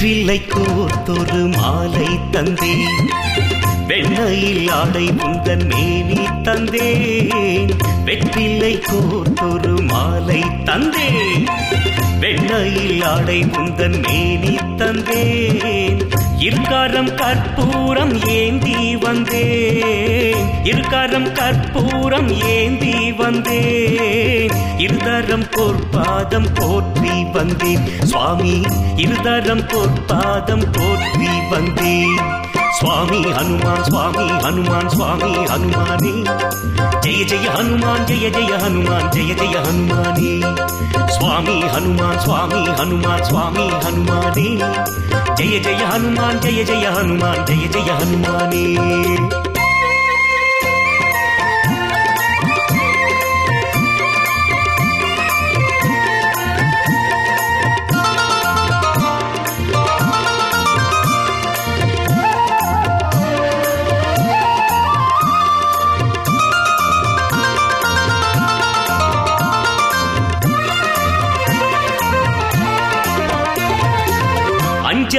வெற்றிலை கோர்த்தொரு மாலை தந்தேன். வெண்ணையில் ஆடை உந்தன் மேனி தந்தேன். வெற்றிலை கோர்த்தொரு மாலை தந்தேன் வெண்ணையில் ஆடை முந்தன் மேனி தந்தேன் இருக்காரம் கற்பூரம் ஏந்தி வந்தேன் இருக்காரம் கற்பூரம் ஏந்தி வந்தேன் இருதரம் பொற்பாதம் போற்றி வந்தேன் சுவாமி இருதரம் பொற்பாதம் போற்றி வந்தேன் சுவாமி ஹனுமான் சுவாமி ஹனுமான் சுவாமி ஹனுமானே ஜெய ஜெய ஹனுமான் ஜெய ஜெய ஹனுமான் ஜெய ஜெய ஹனுமானே சுவாமி ஹனுமான் சுவாமி ஹனுமான் சுவாமி ஹனுமானே ஜெய ஜெய ஹனுமான் ஜெய ஜெய ஹனுமான் ஜெய ஜெய ஹனுமானே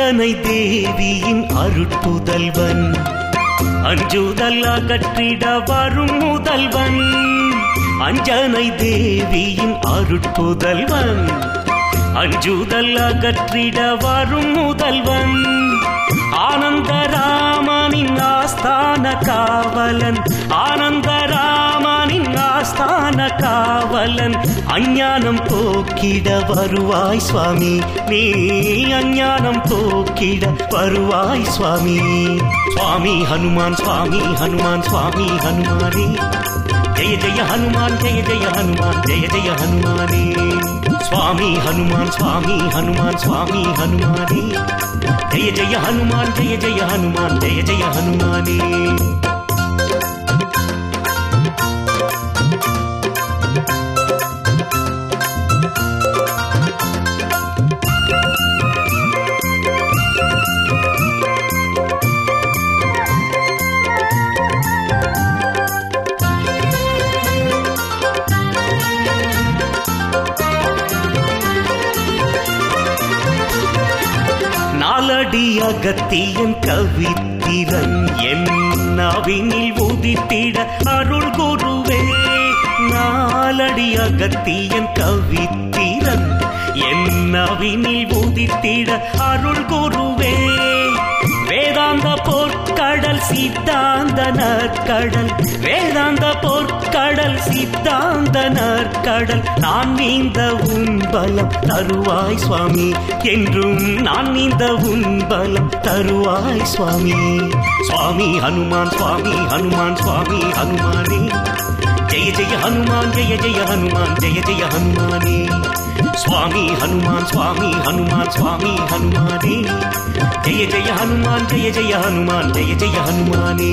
அஞ்சனை தேவியின் அருட்புதல்வன் அஞ்சுதல் அகற்றிட வரும் முதல்வன். அஞ்சனை தேவியின் அருட்புதல்வன் அஞ்சுதல் அகற்றிட வரும் முதல்வன். ஆனந்தராமனின் ஆஸ்தான காவலன் ஆனந்தராமனின் ஆஸ்தான காவலன் அஞ்ஞானம் போக்கிட வருவாய் சுவாமி நீ அஞ்ஞானம் போக்கிட வருவாய் சுவாமி சுவாமி ஹனுமான் சுவாமி ஹனுமான் சுவாமி ஹனுமானே ஜெய ஜெய ஹனுமான் ஜெய ஜெய ஹனுமான் ஜெய ஜெய ஹனுமானே சுவாமி ஹனுமான் சுவாமி ஹனுமான் சுவாமி ஹனுமானே ஜெய ஜெய ஹனுமான் ஜெய ஜெய ஹனுமான் ஜெய ஜெய ஹனுமானே நாலடி அகத்தியன் கவித்திரன் என் நவினில் உதித்திட அருள் குருவே நாலடி அகத்தியன் கவித்திரன் என் நவினில் நற்கடல் வேதாந்த போர்க்கடல் சித்தாந்த நற்கடல். நான் நீந்த உன் பலம் தருவாய் சுவாமி என்றும் நான் நீந்த உன் பலம் தருவாய் சுவாமி. சுவாமி ஹனுமான் சுவாமி ஹனுமான் சுவாமி ஹனுமானே. ஜெய ஜெய ஹனுமான் ஜெய ஜெய ஹனுமான் ஜெய ஜெய ஹனுமானே. சுவாமி ஹனுமான் சுவாமி ஹனுமான் சுவாமி ஹனுமானே ஜெய ஜெய ஹனுமான் ஜெய ஜெய ஹனுமான் ஜெய ஜெய ஹனுமானே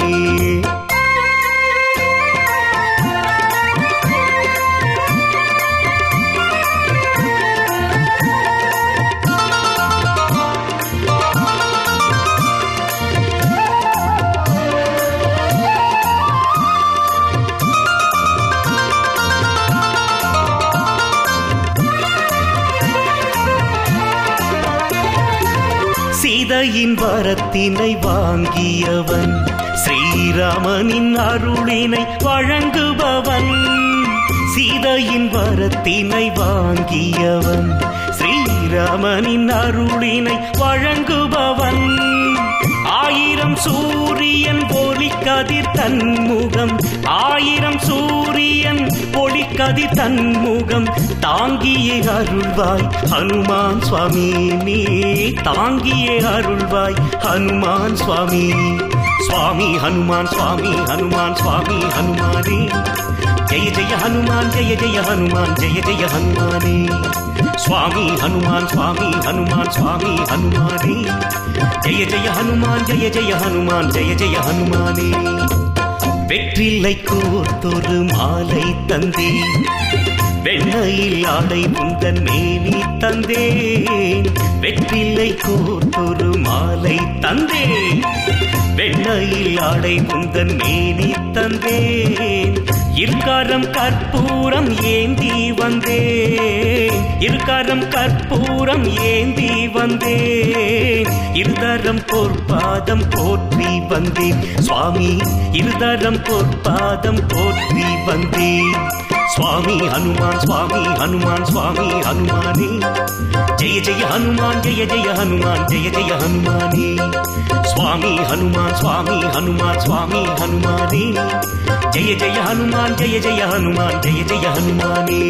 சீதையின் வரத்தினை வாங்கியவன். ஸ்ரீராமனின் அருளினை வழங்குபவன். சீதையின் வரத்தினை வாங்கியவன். ஸ்ரீராமனின் அருளினை வழங்குபவன். ஆயிரம் சூரியன் ஒளிக்கதிர் தன்முகம். ஆயிரம் சூரியன் ஒளிக்கதிர் தன்முகம். தாங்கியே அருள்வாய் ஹனுமான் சுவாமி நீ தாங்கியே அருள்வாய் ஹனுமான் சுவாமி. சுவாமி ஹனுமான் சுவாமி ஹனுமான் சுவாமி ஹனுமானே. ஜெய ஜெய ஹனுமான் ஜெய ஜெய ஹனுமான் ஜெய ஜெய ஹனுமானே. சுவாமி ஹனுமான் சுவாமி ஹனுமான் சுவாமி ஹனுமானே. ஜெய ஜெய ஹனுமான் ஜெய ஜெய ஹனுமான் ஜெய ஜெய ஹனுமானே. வெற்றிலை கோத்தொரு மாலை தந்தே. வெண்ணையில் ஆடை முந்தன் மேனி தந்தேன் வெற்றிலை கோத்தொரு மாலை தந்தேன் வெண்ணையில் ஆடை முந்தன் மேனி தந்தேன். இருக்காரம் கற்பூரம் ஏந்தி வந்தே. இருக்காரம் கற்பூரம் ஏந்தி வந்தே. இருதரம் பொற்பாதம் போற்றி வந்தேன் சுவாமி இருதரம் பொற்பாதம் போற்றி வந்தேன் சுவாமி ஹனுமான் சுவாமி ஹனுமான் சுவாமி ஹனுமானே. ஜெய ஜெய ஹனுமான் ஜெய ஜெய ஹனுமான் ஜெய ஜெய ஹனுமானே. சுவாமி ஹனுமான் சுவாமி ஹனுமான் சுவாமி ஹனுமானே. ஜெய ஜெய ஹனுமான் ஜெய ஜெய ஹனுமான் ஜெய ஜெய ஹனுமானே